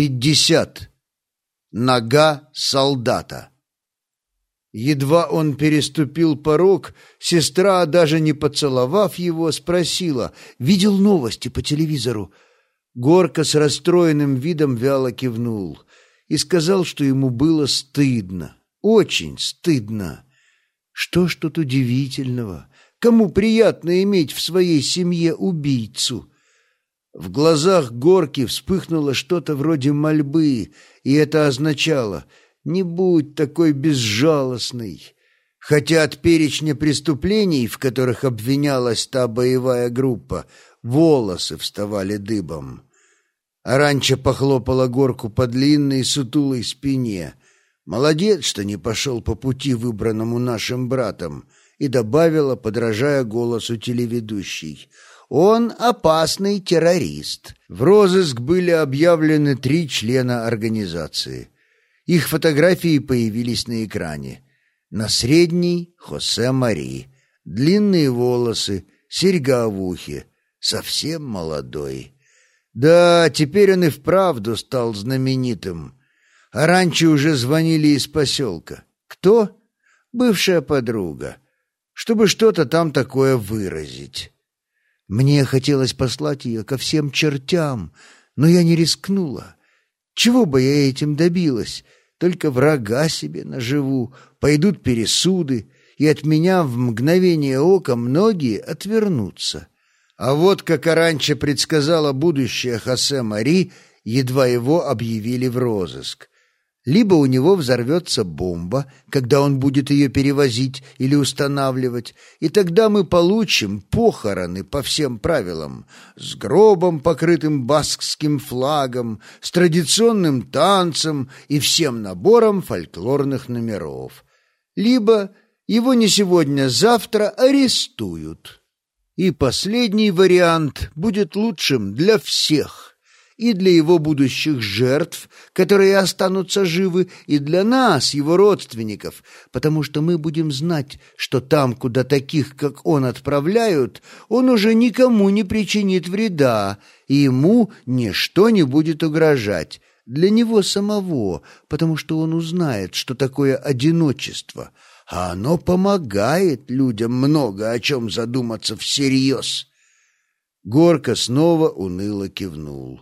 Пятьдесят. Нога солдата. Едва он переступил порог, сестра, даже не поцеловав его, спросила, «Видел новости по телевизору?» Горка с расстроенным видом вяло кивнул и сказал, что ему было стыдно, очень стыдно. Что ж тут удивительного? Кому приятно иметь в своей семье убийцу? В глазах Горки вспыхнуло что-то вроде мольбы, и это означало «не будь такой безжалостный». Хотя от перечня преступлений, в которых обвинялась та боевая группа, волосы вставали дыбом. Аранча похлопала Горку по длинной сутулой спине. «Молодец, что не пошел по пути, выбранному нашим братом», и добавила, подражая голосу телеведущей – он опасный террорист. В розыск были объявлены три члена организации. Их фотографии появились на экране. На средней — Хосе Мари. Длинные волосы, серьга в ухе. Совсем молодой. Да, теперь он и вправду стал знаменитым. А раньше уже звонили из поселка. Кто? Бывшая подруга. Чтобы что-то там такое выразить. Мне хотелось послать ее ко всем чертям, но я не рискнула. Чего бы я этим добилась? Только врага себе наживу, пойдут пересуды, и от меня в мгновение ока многие отвернутся. А вот как раньше предсказала будущее Хосе Мари, едва его объявили в розыск либо у него взорвется бомба, когда он будет ее перевозить или устанавливать, и тогда мы получим похороны по всем правилам, с гробом, покрытым баскским флагом, с традиционным танцем и всем набором фольклорных номеров. Либо его не сегодня-завтра арестуют. И последний вариант будет лучшим для всех и для его будущих жертв, которые останутся живы, и для нас, его родственников, потому что мы будем знать, что там, куда таких, как он, отправляют, он уже никому не причинит вреда, и ему ничто не будет угрожать. Для него самого, потому что он узнает, что такое одиночество, а оно помогает людям много о чем задуматься всерьез. Горка снова уныло кивнул.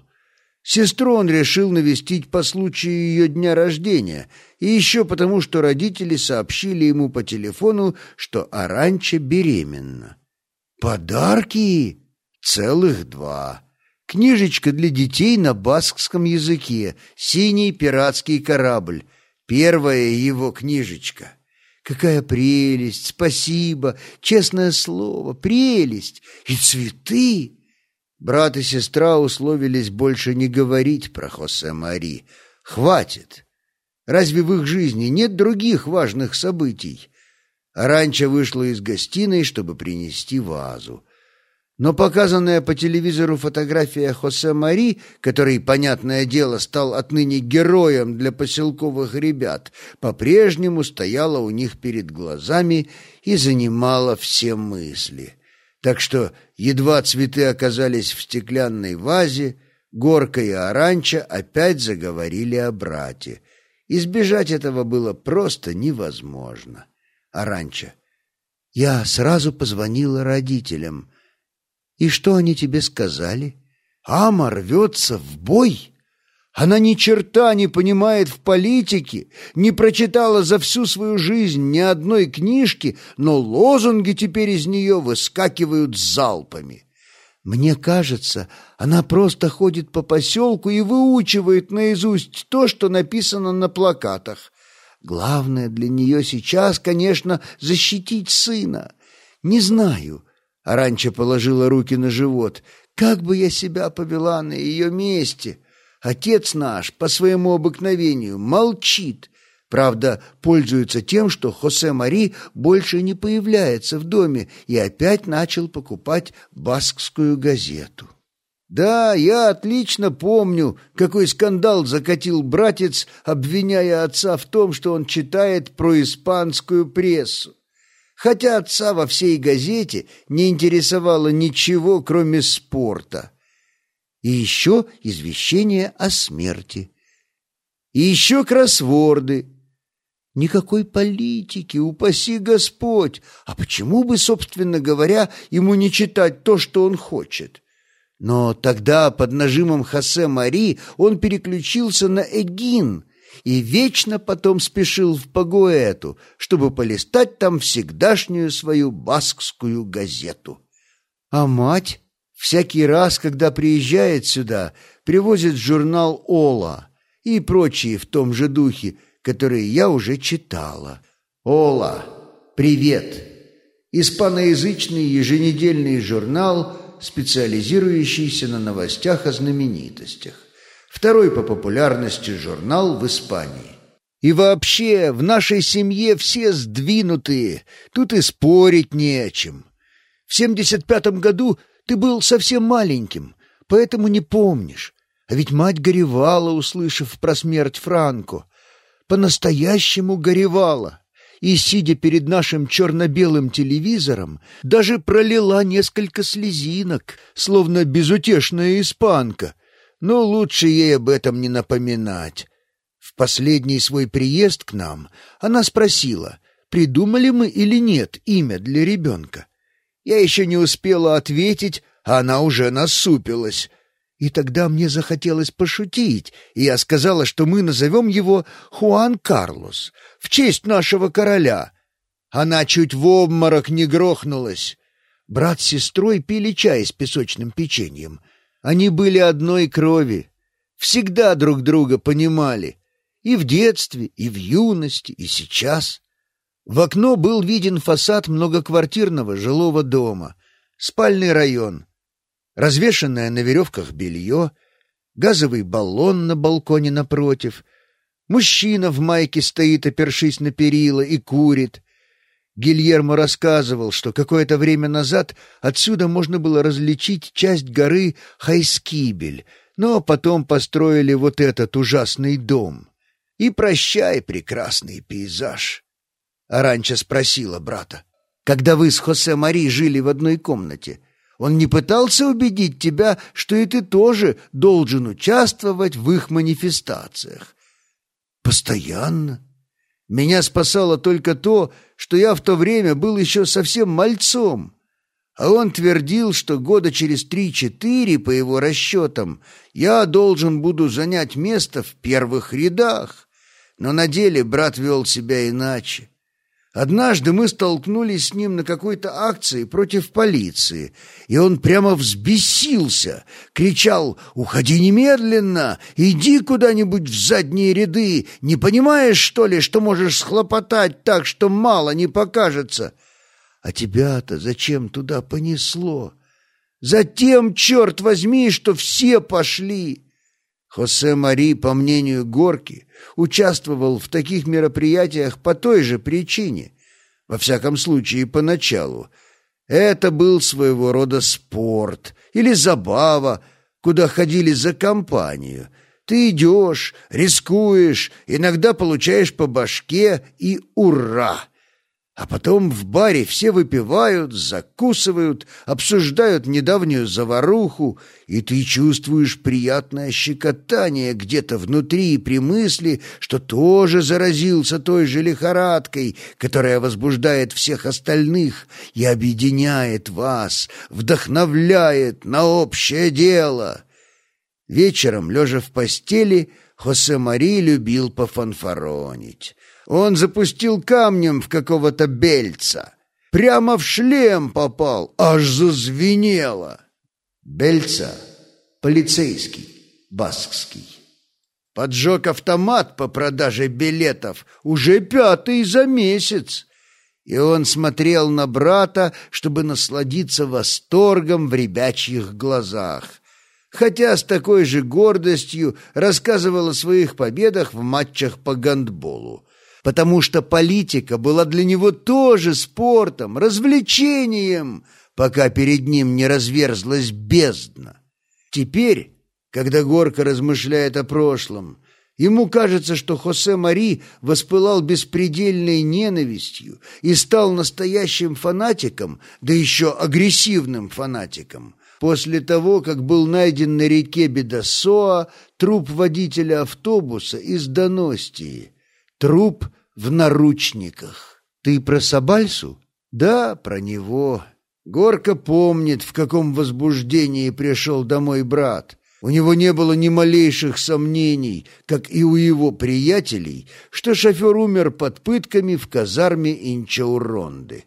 Сестру он решил навестить по случаю ее дня рождения, и еще потому, что родители сообщили ему по телефону, что Аранча беременна. Подарки? Целых два. Книжечка для детей на баскском языке, синий пиратский корабль. Первая его книжечка. Какая прелесть! Спасибо! Честное слово, прелесть! И цветы! Брат и сестра условились больше не говорить про Хосе Мари. Хватит. Разве в их жизни нет других важных событий? Аранча вышла из гостиной, чтобы принести вазу. Но показанная по телевизору фотография Хосе Мари, который, понятное дело, стал отныне героем для поселковых ребят, по-прежнему стояла у них перед глазами и занимала все мысли. Так что едва цветы оказались в стеклянной вазе, Горка и Аранча опять заговорили о брате. Избежать этого было просто невозможно. Аранча. Я сразу позвонила родителям. И что они тебе сказали? Ама рвется в бой? Она ни черта не понимает в политике, не прочитала за всю свою жизнь ни одной книжки, но лозунги теперь из нее выскакивают залпами. Мне кажется, она просто ходит по поселку и выучивает наизусть то, что написано на плакатах. Главное для нее сейчас, конечно, защитить сына. Не знаю, а раньше положила руки на живот, как бы я себя повела на ее месте — Отец наш по своему обыкновению молчит, правда, пользуется тем, что Хосе Мари больше не появляется в доме и опять начал покупать баскскую газету. Да, я отлично помню, какой скандал закатил братец, обвиняя отца в том, что он читает про испанскую прессу. Хотя отца во всей газете не интересовало ничего, кроме спорта. И еще извещение о смерти. И еще кроссворды. Никакой политики, упаси Господь. А почему бы, собственно говоря, ему не читать то, что он хочет? Но тогда под нажимом Хосе Мари он переключился на Эгин и вечно потом спешил в Пагуэту, чтобы полистать там всегдашнюю свою баскскую газету. А мать всякий раз, когда приезжает сюда, привозит журнал «Ола» и прочие в том же духе, которые я уже читала. «Ола, привет!» Испаноязычный еженедельный журнал – специализирующийся на новостях о знаменитостях. Второй по популярности журнал в Испании. И вообще, в нашей семье все сдвинутые, тут и спорить не о чем. В семьдесят пятом году ты был совсем маленьким, поэтому не помнишь. А ведь мать горевала, услышав про смерть Франко. По-настоящему горевала и, сидя перед нашим черно-белым телевизором, даже пролила несколько слезинок, словно безутешная испанка. Но лучше ей об этом не напоминать. В последний свой приезд к нам она спросила, придумали мы или нет имя для ребенка. Я еще не успела ответить, а она уже насупилась. И тогда мне захотелось пошутить, и я сказала, что мы назовем его Хуан Карлос, в честь нашего короля. Она чуть в обморок не грохнулась. Брат с сестрой пили чай с песочным печеньем. Они были одной крови, всегда друг друга понимали. И в детстве, и в юности, и сейчас. В окно был виден фасад многоквартирного жилого дома, спальный район — развешанное на веревках белье, газовый баллон на балконе напротив, мужчина в майке стоит, опершись на перила, и курит. Гильермо рассказывал, что какое-то время назад отсюда можно было различить часть горы Хайскибель, но потом построили вот этот ужасный дом. И прощай, прекрасный пейзаж. Аранча спросила брата, когда вы с Хосе Мари жили в одной комнате — он не пытался убедить тебя, что и ты тоже должен участвовать в их манифестациях. Постоянно. Меня спасало только то, что я в то время был еще совсем мальцом. А он твердил, что года через три-четыре, по его расчетам, я должен буду занять место в первых рядах. Но на деле брат вел себя иначе. Однажды мы столкнулись с ним на какой-то акции против полиции, и он прямо взбесился, кричал «Уходи немедленно! Иди куда-нибудь в задние ряды! Не понимаешь, что ли, что можешь схлопотать так, что мало не покажется?» «А тебя-то зачем туда понесло?» «Затем, черт возьми, что все пошли!» Хосе Мари, по мнению Горки, участвовал в таких мероприятиях по той же причине, во всяком случае, поначалу. Это был своего рода спорт или забава, куда ходили за компанию. Ты идешь, рискуешь, иногда получаешь по башке и ура! А потом в баре все выпивают, закусывают, обсуждают недавнюю заваруху, и ты чувствуешь приятное щекотание где-то внутри при мысли, что тоже заразился той же лихорадкой, которая возбуждает всех остальных и объединяет вас, вдохновляет на общее дело. Вечером, лежа в постели, Хосе Мари любил пофанфаронить. Он запустил камнем в какого-то бельца. Прямо в шлем попал, аж зазвенело. Бельца — полицейский, баскский. Поджег автомат по продаже билетов уже пятый за месяц. И он смотрел на брата, чтобы насладиться восторгом в ребячьих глазах. Хотя с такой же гордостью рассказывал о своих победах в матчах по гандболу потому что политика была для него тоже спортом, развлечением, пока перед ним не разверзлась бездна. Теперь, когда Горка размышляет о прошлом, ему кажется, что Хосе Мари воспылал беспредельной ненавистью и стал настоящим фанатиком, да еще агрессивным фанатиком. после того, как был найден на реке Бедосоа труп водителя автобуса из Доностии. Труп в наручниках. Ты про Сабальсу? Да, про него. Горка помнит, в каком возбуждении пришел домой брат. У него не было ни малейших сомнений, как и у его приятелей, что шофер умер под пытками в казарме Инчауронды.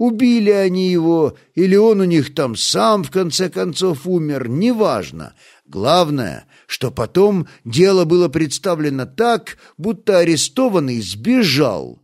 Убили они его, или он у них там сам в конце концов умер, неважно. Главное, что потом дело было представлено так, будто арестованный сбежал.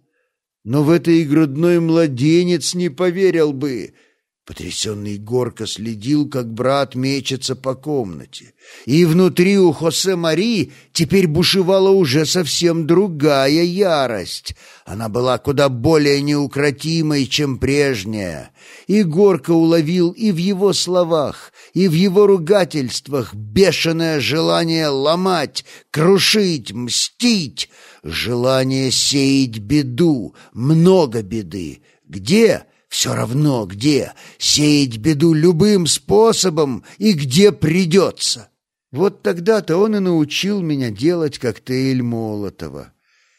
Но в это и грудной младенец не поверил бы — Потрясенный Горка следил, как брат мечется по комнате. И внутри у Хосе Мари теперь бушевала уже совсем другая ярость. Она была куда более неукротимой, чем прежняя. И Горка уловил и в его словах, и в его ругательствах бешеное желание ломать, крушить, мстить, желание сеять беду, много беды. Где? — все равно где, сеять беду любым способом и где придется. Вот тогда-то он и научил меня делать коктейль Молотова.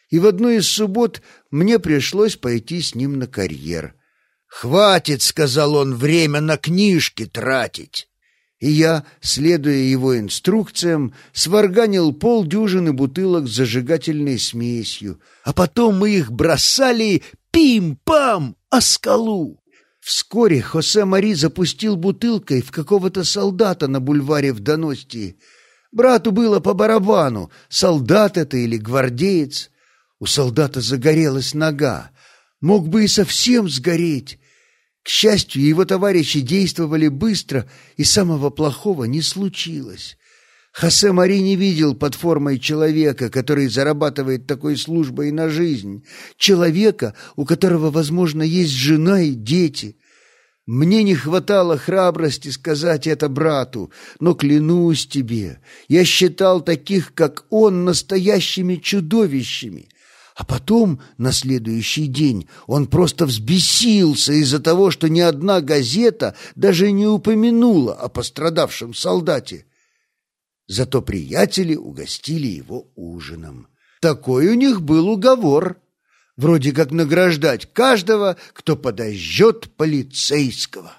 И в одну из суббот мне пришлось пойти с ним на карьер. «Хватит», — сказал он, — «время на книжки тратить». И я, следуя его инструкциям, сварганил полдюжины бутылок с зажигательной смесью, а потом мы их бросали пим-пам о скалу. Вскоре Хосе Мари запустил бутылкой в какого-то солдата на бульваре в Доностии. Брату было по барабану, солдат это или гвардеец. У солдата загорелась нога. Мог бы и совсем сгореть. К счастью, его товарищи действовали быстро, и самого плохого не случилось. Хосе Мари не видел под формой человека, который зарабатывает такой службой на жизнь, человека, у которого, возможно, есть жена и дети. Мне не хватало храбрости сказать это брату, но клянусь тебе, я считал таких, как он, настоящими чудовищами. А потом, на следующий день, он просто взбесился из-за того, что ни одна газета даже не упомянула о пострадавшем солдате. Зато приятели угостили его ужином. Такой у них был уговор. Вроде как награждать каждого, кто подожжет полицейского.